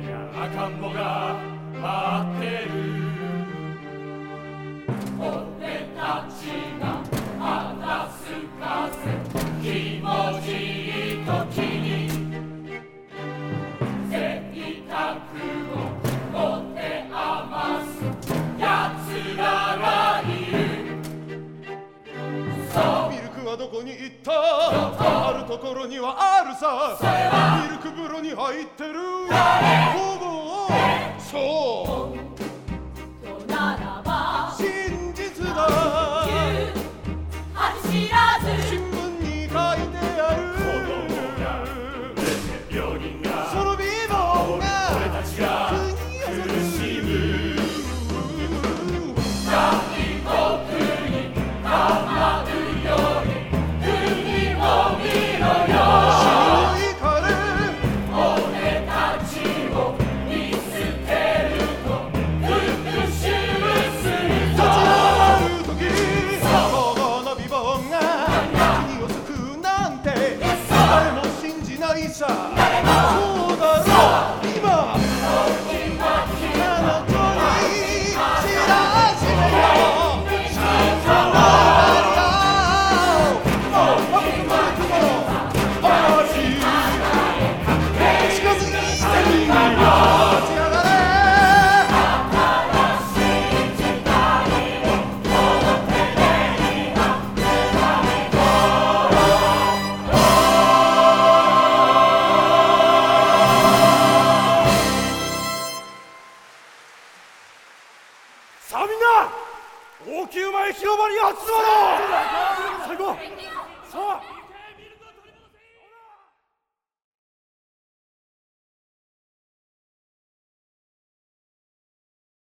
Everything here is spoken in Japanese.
赤ん坊が待ってるどこに行った？あるところにはあるさ。ミルク風呂に入ってる。ほぼじないみんな王宮前広場に集まろう。最後さあ